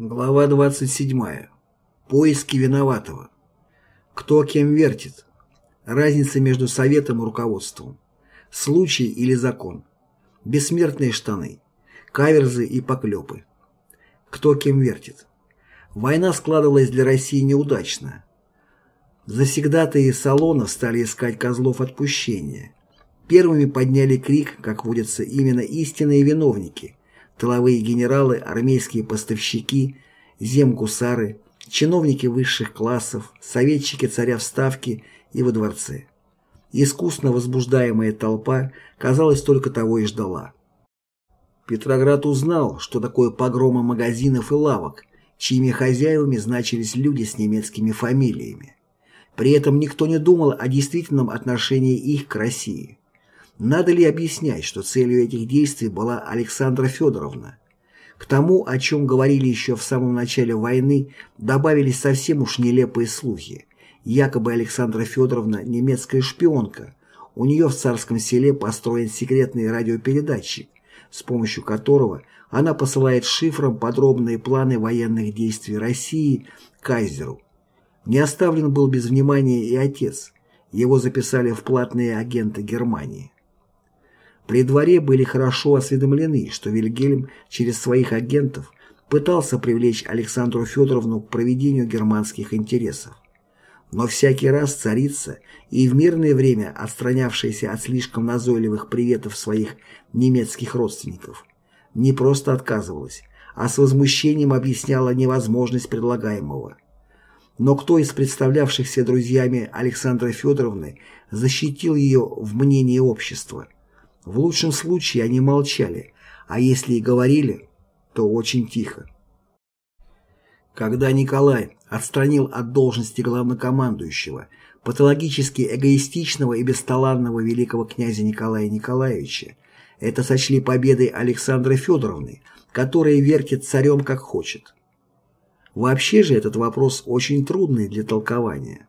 Глава 27. Поиски виноватого. Кто кем вертит? Разница между советом и руководством. Случай или закон. Бессмертные штаны. Каверзы и поклепы. Кто кем вертит? Война складывалась для России неудачно. Завсегдатые салона стали искать козлов отпущения. Первыми подняли крик, как водятся именно истинные виновники, тыловые генералы, армейские поставщики, земгусары, чиновники высших классов, советчики царя в Ставке и во дворце. Искусно возбуждаемая толпа, казалось, только того и ждала. Петроград узнал, что такое погромы магазинов и лавок, чьими хозяевами значились люди с немецкими фамилиями. При этом никто не думал о действительном отношении их к России. Надо ли объяснять, что целью этих действий была Александра Федоровна? К тому, о чем говорили еще в самом начале войны, добавились совсем уж нелепые слухи. Якобы Александра Федоровна – немецкая шпионка. У нее в царском селе построен секретный радиопередатчик, с помощью которого она посылает шифром подробные планы военных действий России Кайзеру. Не оставлен был без внимания и отец. Его записали в платные агенты Германии. При дворе были хорошо осведомлены, что Вильгельм через своих агентов пытался привлечь Александру Федоровну к проведению германских интересов. Но всякий раз царица, и в мирное время отстранявшаяся от слишком назойливых приветов своих немецких родственников, не просто отказывалась, а с возмущением объясняла невозможность предлагаемого. Но кто из представлявшихся друзьями Александры Федоровны защитил ее в мнении общества – в лучшем случае они молчали, а если и говорили, то очень тихо. Когда Николай отстранил от должности главнокомандующего патологически эгоистичного и бесталанного великого князя Николая Николаевича, это сочли победой Александры Федоровны, которая вертит царем как хочет. Вообще же этот вопрос очень трудный для толкования.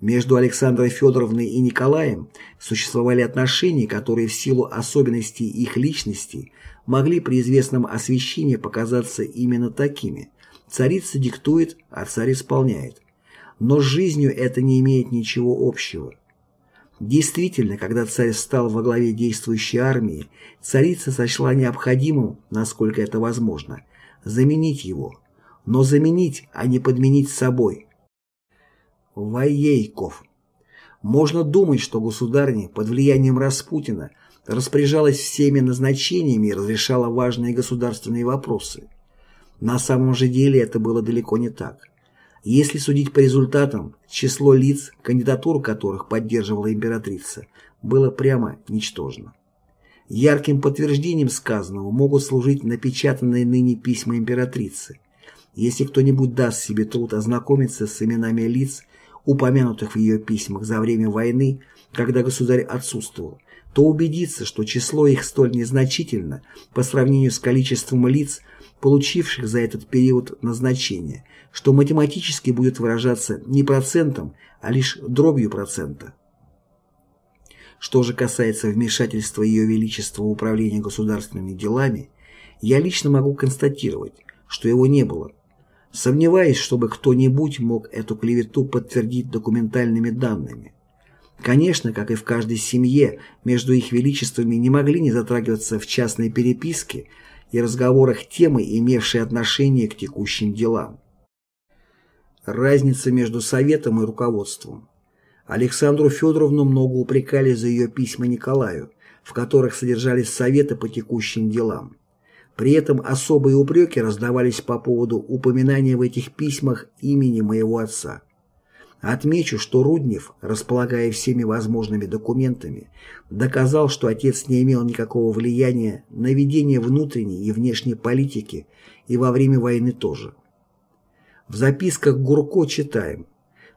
Между Александрой Федоровной и Николаем существовали отношения, которые в силу особенностей их личности могли при известном освещении показаться именно такими. Царица диктует, а царь исполняет. Но с жизнью это не имеет ничего общего. Действительно, когда царь стал во главе действующей армии, царица сочла необходимым, насколько это возможно, заменить его. Но заменить, а не подменить собой – Воейков. Можно думать, что государня под влиянием Распутина распоряжалась всеми назначениями и разрешала важные государственные вопросы. На самом же деле это было далеко не так. Если судить по результатам, число лиц, кандидатуру которых поддерживала императрица, было прямо ничтожно. Ярким подтверждением сказанного могут служить напечатанные ныне письма императрицы. Если кто-нибудь даст себе труд ознакомиться с именами лиц, упомянутых в ее письмах за время войны, когда государь отсутствовал, то убедиться, что число их столь незначительно по сравнению с количеством лиц, получивших за этот период назначение, что математически будет выражаться не процентом, а лишь дробью процента. Что же касается вмешательства Ее Величества в управление государственными делами, я лично могу констатировать, что его не было, Сомневаюсь, чтобы кто-нибудь мог эту клевету подтвердить документальными данными. Конечно, как и в каждой семье, между их величествами не могли не затрагиваться в частной переписке и разговорах темы, имевшие отношение к текущим делам. Разница между советом и руководством. Александру Федоровну много упрекали за ее письма Николаю, в которых содержались советы по текущим делам. При этом особые упреки раздавались по поводу упоминания в этих письмах имени моего отца. Отмечу, что Руднев, располагая всеми возможными документами, доказал, что отец не имел никакого влияния на ведение внутренней и внешней политики и во время войны тоже. В записках Гурко читаем.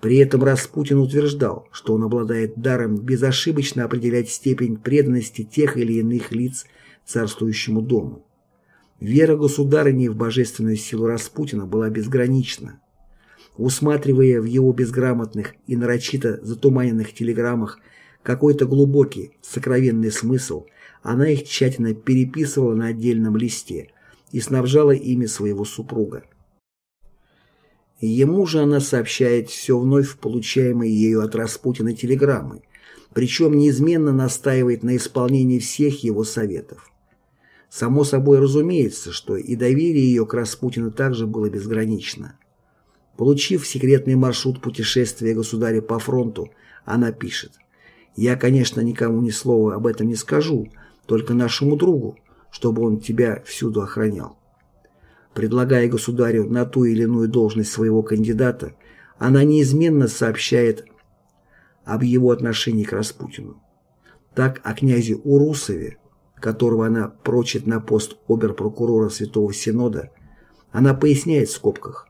При этом Распутин утверждал, что он обладает даром безошибочно определять степень преданности тех или иных лиц царствующему дому. Вера государыни в божественную силу Распутина была безгранична. Усматривая в его безграмотных и нарочито затуманенных телеграммах какой-то глубокий, сокровенный смысл, она их тщательно переписывала на отдельном листе и снабжала ими своего супруга. Ему же она сообщает все вновь получаемые ею от Распутина телеграммы, причем неизменно настаивает на исполнении всех его советов. Само собой разумеется, что и доверие ее к Распутину также было безгранично. Получив секретный маршрут путешествия государя по фронту, она пишет «Я, конечно, никому ни слова об этом не скажу, только нашему другу, чтобы он тебя всюду охранял». Предлагая государю на ту или иную должность своего кандидата, она неизменно сообщает об его отношении к Распутину. Так о князе Урусове которого она прочит на пост обер-прокурора Святого Синода, она поясняет в скобках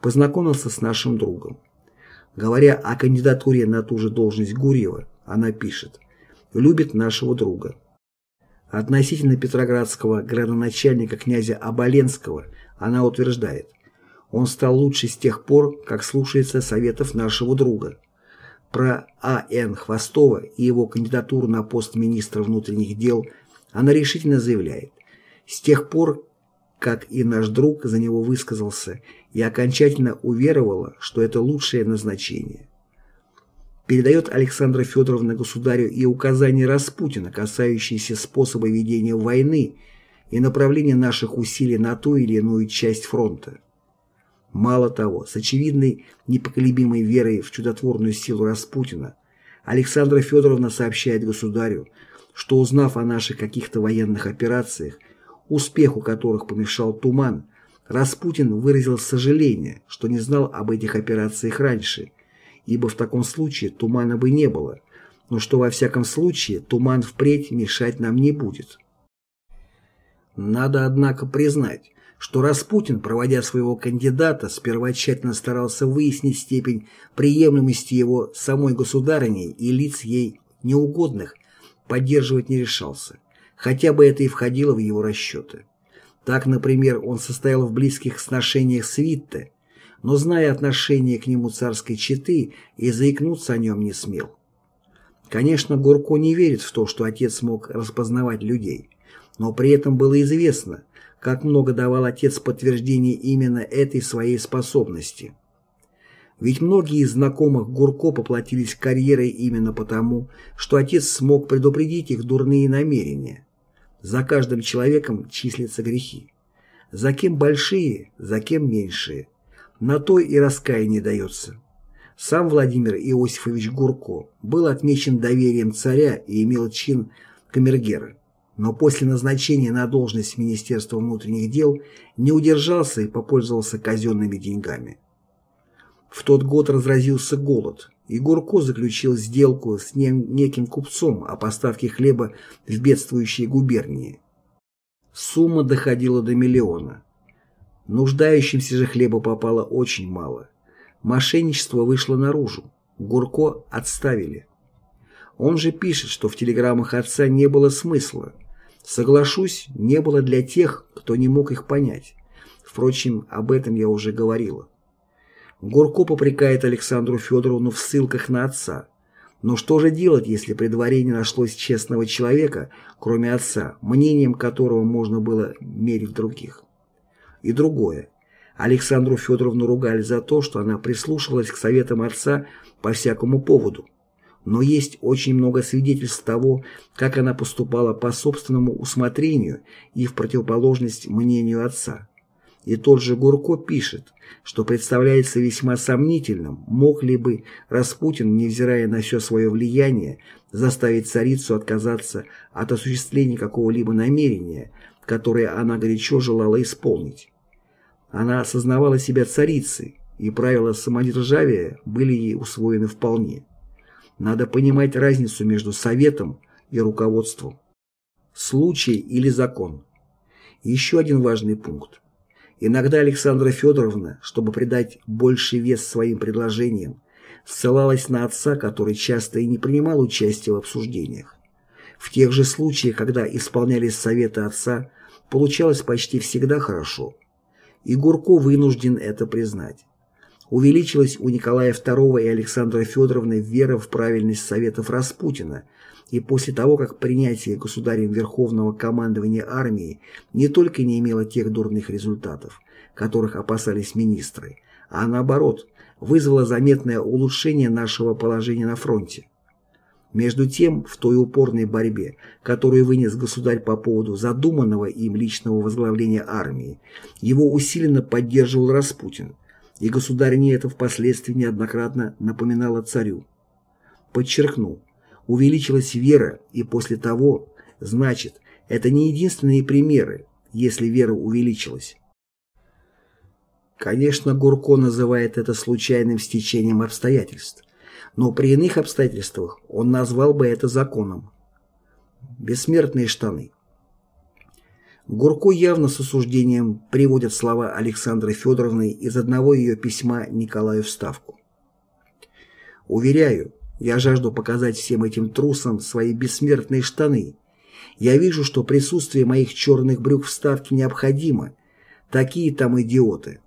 «познакомился с нашим другом». Говоря о кандидатуре на ту же должность Гурьева, она пишет «любит нашего друга». Относительно петроградского градоначальника князя Оболенского она утверждает «он стал лучше с тех пор, как слушается советов нашего друга». Про А.Н. Хвостова и его кандидатуру на пост министра внутренних дел – она решительно заявляет, с тех пор, как и наш друг за него высказался, я окончательно уверовала, что это лучшее назначение. Передает Александра Федоровна государю и указания Распутина, касающиеся способа ведения войны и направления наших усилий на ту или иную часть фронта. Мало того, с очевидной непоколебимой верой в чудотворную силу Распутина, Александра Федоровна сообщает государю, что узнав о наших каких-то военных операциях, успеху которых помешал туман, Распутин выразил сожаление, что не знал об этих операциях раньше, ибо в таком случае тумана бы не было, но что во всяком случае туман впредь мешать нам не будет. Надо, однако, признать, что Распутин, проводя своего кандидата, сперва тщательно старался выяснить степень приемлемости его самой государыней и лиц ей неугодных поддерживать не решался, хотя бы это и входило в его расчеты. Так, например, он состоял в близких сношениях с Витте, но, зная отношение к нему царской четы, и заикнуться о нем не смел. Конечно, Гурко не верит в то, что отец мог распознавать людей, но при этом было известно, как много давал отец подтверждений именно этой своей способности. Ведь многие из знакомых Гурко поплатились карьерой именно потому, что отец смог предупредить их дурные намерения. За каждым человеком числятся грехи. За кем большие, за кем меньшие. На то и раскаяние дается. Сам Владимир Иосифович Гурко был отмечен доверием царя и имел чин камергера. Но после назначения на должность Министерства внутренних дел не удержался и попользовался казенными деньгами. В тот год разразился голод, и Гурко заключил сделку с неким купцом о поставке хлеба в бедствующие губернии. Сумма доходила до миллиона. Нуждающимся же хлеба попало очень мало. Мошенничество вышло наружу. Гурко отставили. Он же пишет, что в телеграммах отца не было смысла. Соглашусь, не было для тех, кто не мог их понять. Впрочем, об этом я уже говорила. Гурко попрекает Александру Федоровну в ссылках на отца. Но что же делать, если при дворе не нашлось честного человека, кроме отца, мнением которого можно было мерить других? И другое. Александру Федоровну ругали за то, что она прислушивалась к советам отца по всякому поводу. Но есть очень много свидетельств того, как она поступала по собственному усмотрению и в противоположность мнению отца. И тот же Гурко пишет, что представляется весьма сомнительным, мог ли бы Распутин, невзирая на все свое влияние, заставить царицу отказаться от осуществления какого-либо намерения, которое она горячо желала исполнить. Она осознавала себя царицей, и правила самодержавия были ей усвоены вполне. Надо понимать разницу между советом и руководством. Случай или закон. Еще один важный пункт. Иногда Александра Федоровна, чтобы придать больший вес своим предложениям, ссылалась на отца, который часто и не принимал участия в обсуждениях. В тех же случаях, когда исполнялись советы отца, получалось почти всегда хорошо. И Гурко вынужден это признать. Увеличилась у Николая II и Александра Федоровны вера в правильность советов Распутина – и после того, как принятие государем Верховного командования армии не только не имело тех дурных результатов, которых опасались министры, а наоборот, вызвало заметное улучшение нашего положения на фронте. Между тем, в той упорной борьбе, которую вынес государь по поводу задуманного им личного возглавления армии, его усиленно поддерживал Распутин, и государине это впоследствии неоднократно напоминало царю. Подчеркну, увеличилась вера, и после того, значит, это не единственные примеры, если вера увеличилась. Конечно, Гурко называет это случайным стечением обстоятельств, но при иных обстоятельствах он назвал бы это законом. Бессмертные штаны. Гурко явно с осуждением приводит слова Александры Федоровны из одного ее письма Николаю Вставку. «Уверяю, я жажду показать всем этим трусам свои бессмертные штаны. Я вижу, что присутствие моих черных брюк в Ставке необходимо. Такие там идиоты».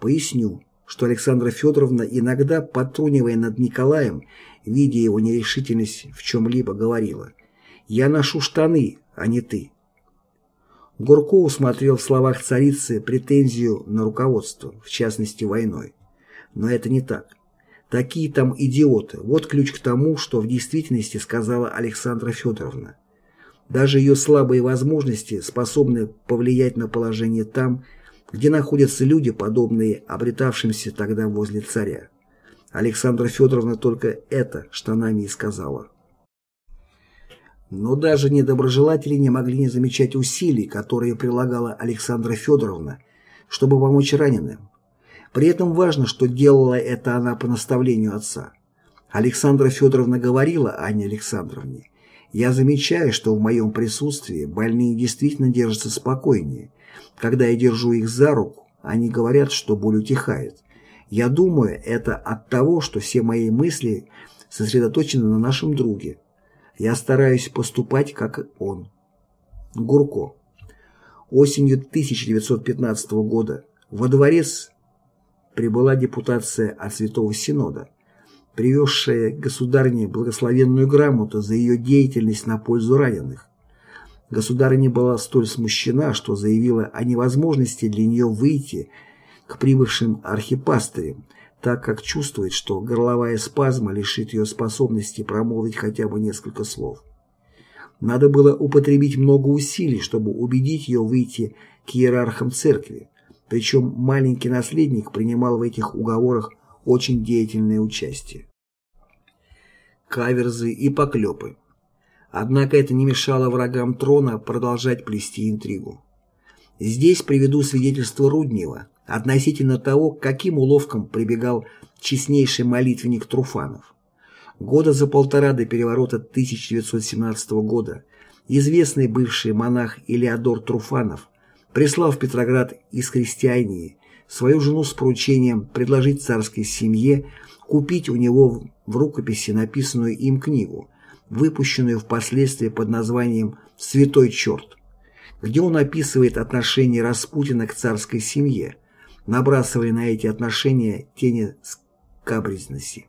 Поясню что Александра Федоровна, иногда подтрунивая над Николаем, видя его нерешительность в чем-либо, говорила «Я ношу штаны, а не ты». Гурко усмотрел в словах царицы претензию на руководство, в частности войной. Но это не так. Такие там идиоты. Вот ключ к тому, что в действительности сказала Александра Федоровна. Даже ее слабые возможности способны повлиять на положение там, где находятся люди, подобные обретавшимся тогда возле царя. Александра Федоровна только это штанами и сказала. Но даже недоброжелатели не могли не замечать усилий, которые прилагала Александра Федоровна, чтобы помочь раненым. При этом важно, что делала это она по наставлению отца. Александра Федоровна говорила Анне Александровне, «Я замечаю, что в моем присутствии больные действительно держатся спокойнее, когда я держу их за руку, они говорят, что боль утихает. Я думаю, это от того, что все мои мысли сосредоточены на нашем друге. Я стараюсь поступать, как он. Гурко. Осенью 1915 года во дворец прибыла депутация от Святого Синода, привезшая государне благословенную грамоту за ее деятельность на пользу раненых. Государыня была столь смущена, что заявила о невозможности для нее выйти к прибывшим архипастырям, так как чувствует, что горловая спазма лишит ее способности промолвить хотя бы несколько слов. Надо было употребить много усилий, чтобы убедить ее выйти к иерархам церкви, причем маленький наследник принимал в этих уговорах очень деятельное участие. Каверзы и поклепы Однако это не мешало врагам трона продолжать плести интригу. Здесь приведу свидетельство Руднева относительно того, каким уловкам прибегал честнейший молитвенник Труфанов. Года за полтора до переворота 1917 года известный бывший монах Илеодор Труфанов прислал в Петроград из христиании свою жену с поручением предложить царской семье купить у него в рукописи написанную им книгу выпущенную впоследствии под названием «Святой черт», где он описывает отношение Распутина к царской семье, набрасывая на эти отношения тени скабрезности.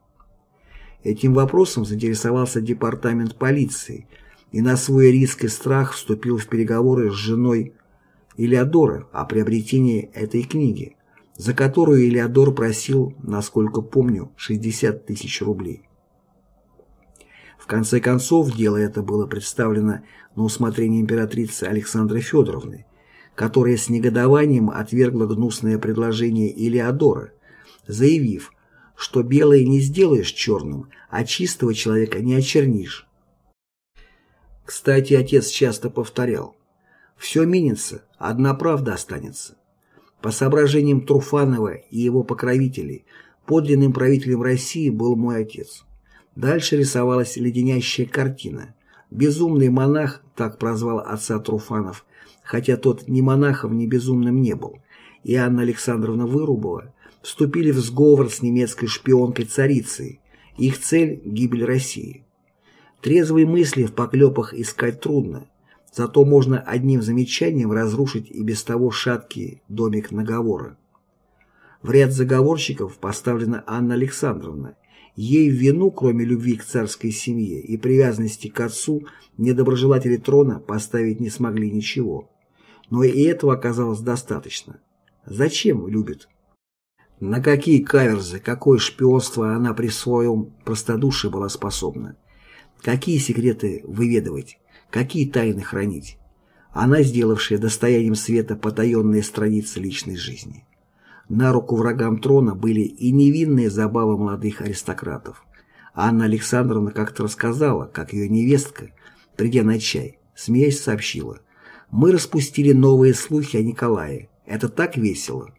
Этим вопросом заинтересовался департамент полиции и на свой риск и страх вступил в переговоры с женой Илеодора о приобретении этой книги, за которую Илеодор просил, насколько помню, 60 тысяч рублей конце концов, дело это было представлено на усмотрение императрицы Александры Федоровны, которая с негодованием отвергла гнусное предложение Илеодора, заявив, что белое не сделаешь черным, а чистого человека не очернишь. Кстати, отец часто повторял, «Все минится, одна правда останется». По соображениям Труфанова и его покровителей, подлинным правителем России был мой отец. Дальше рисовалась леденящая картина. Безумный монах, так прозвал отца Труфанов, хотя тот ни монахом, ни безумным не был, и Анна Александровна Вырубова вступили в сговор с немецкой шпионкой-царицей. Их цель – гибель России. Трезвые мысли в поклепах искать трудно, зато можно одним замечанием разрушить и без того шаткий домик наговора. В ряд заговорщиков поставлена Анна Александровна, Ей в вину, кроме любви к царской семье и привязанности к отцу, недоброжелатели трона поставить не смогли ничего. Но и этого оказалось достаточно. Зачем любит? На какие каверзы, какое шпионство она при своем простодушии была способна? Какие секреты выведывать? Какие тайны хранить? Она, сделавшая достоянием света потаенные страницы личной жизни. На руку врагам трона были и невинные забавы молодых аристократов. Анна Александровна как-то рассказала, как ее невестка, придя на чай, смеясь сообщила, «Мы распустили новые слухи о Николае. Это так весело».